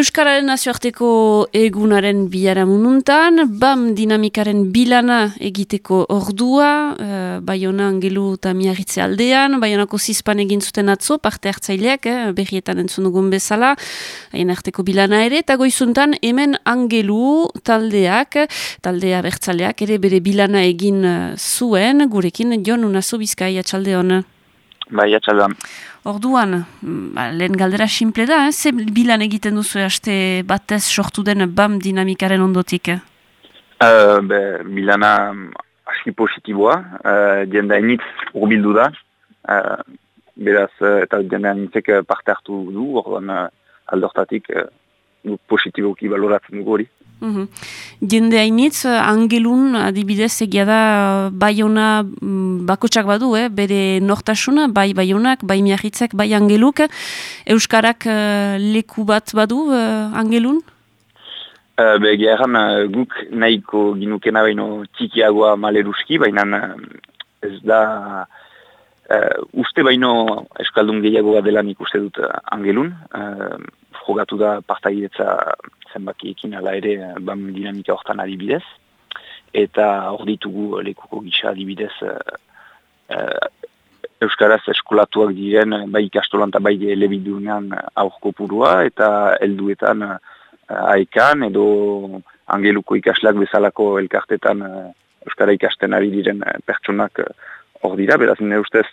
Euskararen nazioarteko egunaren biara mununtan, BAM dinamikaren bilana egiteko ordua, uh, Bayona angelu eta miarritze aldean, Bayonako zizpan egin zuten atzo, parte hartzaileak, eh, berrietan entzunugun bezala, hain arteko bilana ere, eta goizuntan hemen angelu taldeak, taldea bertzaleak, ere bere bilana egin uh, zuen, gurekin, Jon Unazo Bizkai, atxalde hona. Bai, atxaldean. Orduan, mm, ba, lehen galdera simple da, eh? ze bilan egiten duzu haste batez sortu den BAM dinamikaren ondotik? Uh, be, bilana aski positiboa, uh, jende hainitz urbildu da, uh, beraz, uh, eta jende hainitzek parte hartu du, orduan uh, aldortatik uh, positiboki baloratzen dugu hori. Uhum. Jende hainitz, angelun adibidez egia da baiona mm, bakotsak badu, eh? bere nortasuna, bai baionak, bai miahitzek, bai angeluk. Euskarak uh, leku bat badu uh, angelun? Uh, be, gehan, uh, guk nahiko ginukena baino txikiagoa maleruski, baina ez da uh, uste baino eskaldun gehiago bat dela nik uste dut angelun. Uh, jogatu da partaidetza zenbakiekin ala ere eh, bam dinamika hortan adibidez. Eta hor ditugu lekuko gisa adibidez uh, Euskaraz eskolatuak diren bai ikastolan eta bai lebidunean aurko purua eta helduetan aekan edo angeluko ikaslak bezalako elkartetan Euskara ikasten ari diren pertsonak hor dira, beraz nire ustez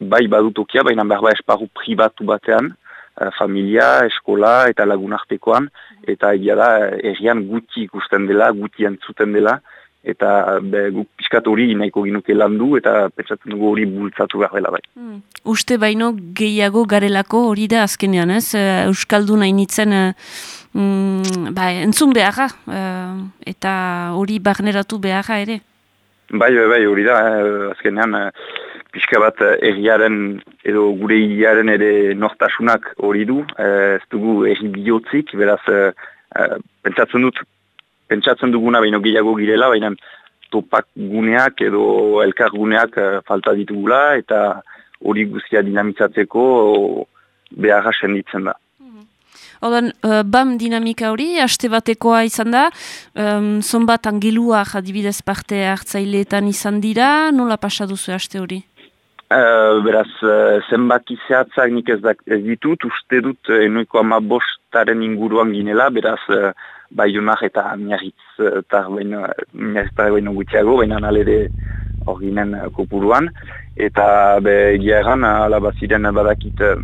bai badutokia, baina behar ba esparru pribatu batean, Eh, familia, eskola eta lagunartekoan, eta egia da, errian guti ikusten dela, guti entzuten dela, eta be, guk piskat hori nahiko ginuke landu, eta pentsatzen dugu hori bultzatu behar dela bai. Hmm. Uste baino gehiago garelako hori da azkenean, ez? Eh, Euskaldu nahi nitzen uh, mm, ba, entzun beharra, eta hori barneratu beharra ere? Bai, bai, bai, hori da, azkenean, pixka bat erriaren edo gure hiriaren ere nortasunak hori du, eh, ez dugu erri bihotzik, beraz e, pentsatzen dut, pentsatzen duguna baino gehiago girela, baina topak guneak edo elkar guneak falta ditugula eta hori guztia dinamitzatzeko beharra senditzen da. Odan, BAM dinamika hori, haste batekoa izan da, um, zonbat angeluak adibidez parte hartzaileetan izan dira, nola pasaduzu haste hori? Uh, beraz, uh, zenbaki zehatzak nik ez, ez ditut, uste dut uh, enoiko ama bostaren inguruan ginela, beraz, uh, bai eta miarritz eta baino gutxiago, baina nalere hor ginen uh, kopuruan. Eta be, egia egan, alabaziren badakit uh,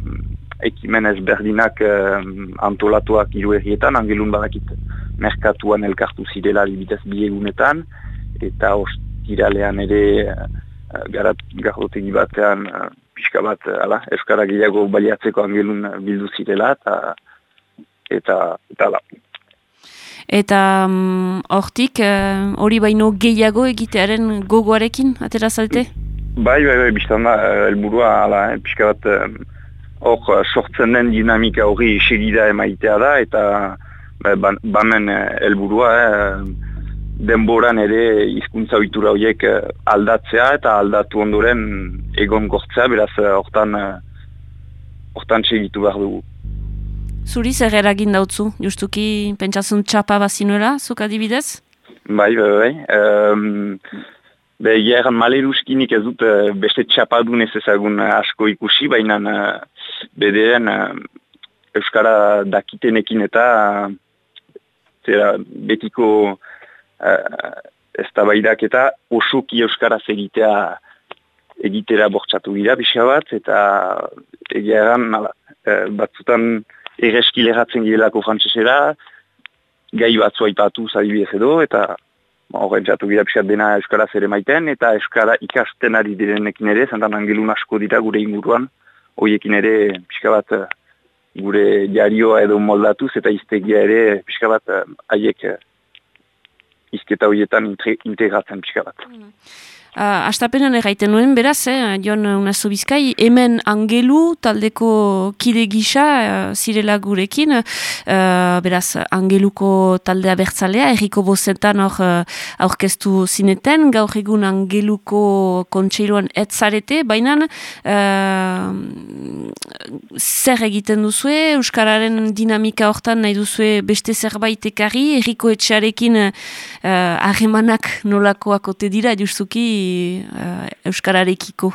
ekimen ezberdinak uh, antolatuak iru errietan, angelun badakit merkatuan elkartu zirela libitez biegunetan, eta ostiralean ere... Eh, garat gardotegi batean uh, pixka bat uh, ala, eskara gehiago baliatzeko angelun bildu zirela eta eta eta da. Eta mm, hortik hori baino gehiago egitearen gogoarekin atera zalte? Bai, bai, bai, biztan da, elburua ala, eh, pixka bat hor sortzen den dinamika hori segida emaitea da eta bamen elburua denboran ere hizkuntza ohitura horiek eh, aldatzea eta aldatu ondoren egon gortzea, beraz eh, hortan eh, hortan segitu behar dugu. Zuri zer eragin dautzu, justuki pentsatzen txapa bazinuela, zuk adibidez? Bai, bai, bai. Um, be, egeran male ruskinik ez dut beste txapadun ez ezagun asko ikusi, baina bederen Euskara dakitenekin eta zera, betiko ez da baidak eta osoki euskaraz egitea egitera bortxatu gira bisa bat, eta egia eran, uh, batzutan erreski leratzen girelako frantzesera, gai batzu aipatu zadibidez edo, eta horren txatu gira pixat dena euskaraz ere maiten, eta euskara ikasten ari direnekin ere, zantan angelun asko dira gure inguruan, horiekin ere pixka bat uh, gure jarioa edo moldatuz, eta iztegia ere pixka bat haiek izketa horietan integratzen pixka bat. Mm. Uh, Astapenan erraiten nuen, beraz, eh, Jon Unazo Bizkai, hemen angelu taldeko kide gisa uh, zirela gurekin, uh, beraz, angeluko taldea bertzalea, erriko bozetan hor uh, aurkeztu zineten, gaur egun angeluko kontseiluan etzarete, baina uh, zer egiten duzue, Euskararen dinamika hortan nahi duzue beste zerbait ekarri, erriko etxarekin harremanak nolakoak ote dira, justuki, uh, Euskararekiko?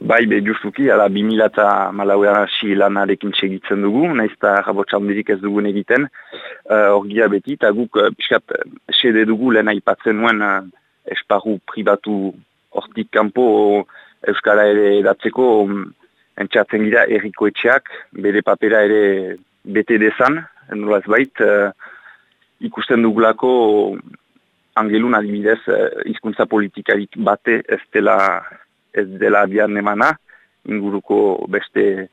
Bai, be, justuki, ala, bimila eta malauean hasi lanarekin segitzen dugu, nahiz eta rabotxaldirik ez dugun egiten, uh, orgia beti, eta guk, uh, piskat, sede dugu lehen aipatzen nuen uh, esparru pribatu hortik kanpo Euskara ere edatzeko um, entxatzen gira erriko etxeak, bere papera ere bete dezan, nolaz bait, uh, ikusten dugulako angelun adibidez eh, hizkuntza politikarik bate ez dela ez dela bian emana inguruko beste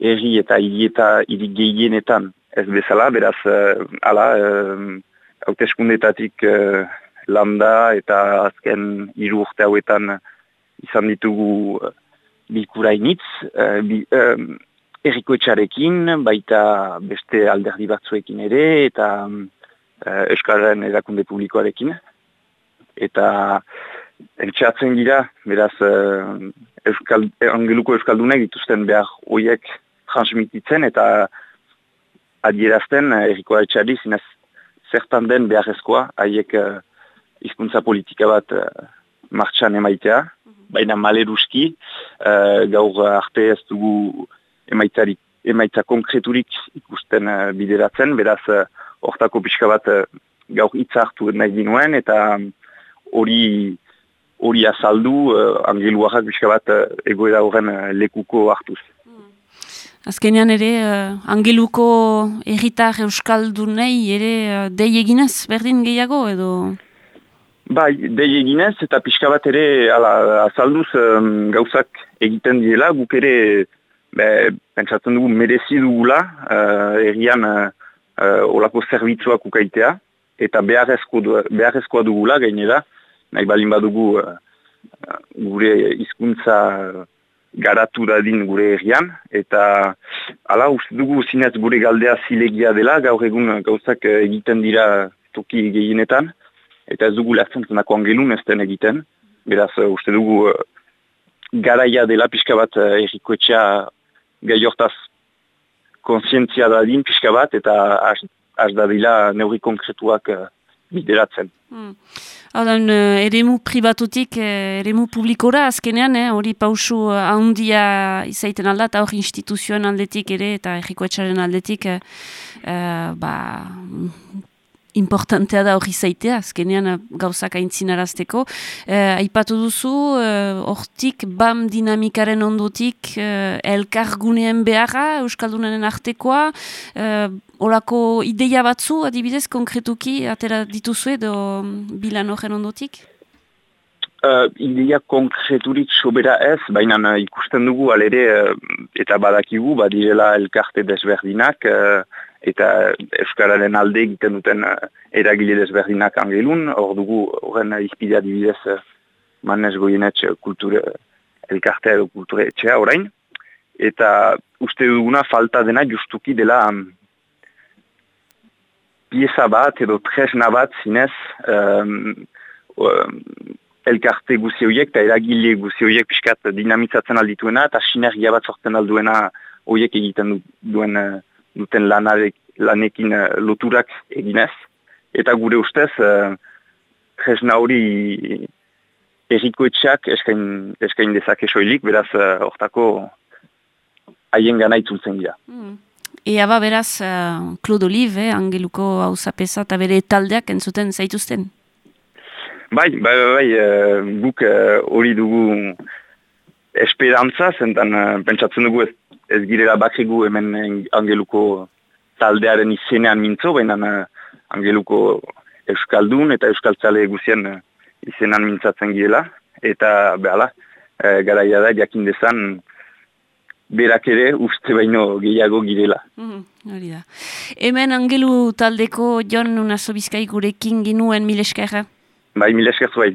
erri eta hiri eta hiri gehienetan ez bezala, beraz uh, ala hauteskundetatik uh, landa eta azken hiru urte hauetan izan ditugu bilkurainitz uh, bi, uh, errikoetxarekin baita beste alderdi batzuekin ere eta uh, Euskararen erakunde publikoarekin. Eta eltsatzen gira, beraz, uh, Euskal, angeluko Euskaldunek dituzten behar hoiek transmititzen eta adierazten uh, errikoa etxari zinez zertan den beharrezkoa haiek uh, izkuntza politika bat uh, martxan emaitea, baina maleruski uh, gaur arte ez dugu emaitzarik emaitza konkreturik ikusten uh, bideratzen, beraz, hortako pixka bat uh, gaur hitz hartu nahi dinuen, eta hori hori azaldu uh, angeluarrak pixka bat uh, egoera horren lekuko hartuz. Hmm. Azkenean ere, angeluko erritar euskaldunei ere uh, dei eginez berdin gehiago edo? Bai, dei eginez eta pixka bat ere ala, azalduz um, gauzak egiten diela, guk ere be, pentsatzen dugu merezi dugula, uh, errian uh, olako zerbitzuak ukaitea, eta beharrezkoa dugula gainera, nahi balin badugu uh, gure hizkuntza garatu dadin gure herrian, eta ala uste dugu zinez gure galdea zilegia dela, gaur egun gauzak egiten dira toki gehienetan, eta ez dugu zenako angelun ez den egiten, beraz uste dugu uh, garaia dela pixka bat uh, errikoetxea gai hortaz konsientzia da din pixka bat eta az dadila neuri konkretuak uh, bideratzen. Hmm. Uh, eremu pribatutik, uh, eremu publikora azkenean, hori pausu handia izaiten alda, eta hori instituzioen aldetik ere, eta errikoetxaren aldetik, uh, ba, importantea da hori zaitea, azkenean eh, gauzak aintzinarazteko. Eh, aipatu duzu, eh, hortik BAM dinamikaren ondotik eh, elkarguneen beharra, Euskaldunaren artekoa, eh, olako ideia batzu, adibidez, konkretuki, atera dituzu edo bilan horren ondotik? Uh, ideia konkreturik sobera ez, baina uh, ikusten dugu alere uh, eta badakigu badirela elkarte desberdinak, eta Euskararen alde egiten duten uh, eragile desberdinak angelun, hor dugu horren izpidea dibidez uh, manez goienetxe kulture elkartea edo kulture etxea orain, eta uste duguna falta dena justuki dela um, pieza bat edo tresna bat zinez um, um, elkarte guzi horiek eta eragile guzi horiek piskat dinamizatzen aldituena eta sinergia bat sortzen alduena horiek egiten duen uh, duten lanarek, lanekin uh, loturak eginez. Eta gure ustez, uh, jesna hori erriko etxeak eskain, eskain dezake soilik, beraz, uh, hortako haien gana itzultzen gira. Mm. Ea ba, beraz, uh, Claude Olive, eh, angeluko hau zapesa eta bere taldeak entzuten zaituzten? Bai, bai, bai, bai uh, guk hori uh, dugu esperantza, zentan uh, pentsatzen dugu ez ez girela bakigu hemen angeluko taldearen izenean mintzo, baina uh, angeluko euskaldun eta euskaltzale guzien uh, izenan mintzatzen girela. Eta behala, uh, garaia da jakin dezan berak ere uste baino gehiago girela. Mm, hori da. Hemen angelu taldeko Jon Unazo Bizkai gurekin ginuen mileskerra? Bai, mileskerra zuai.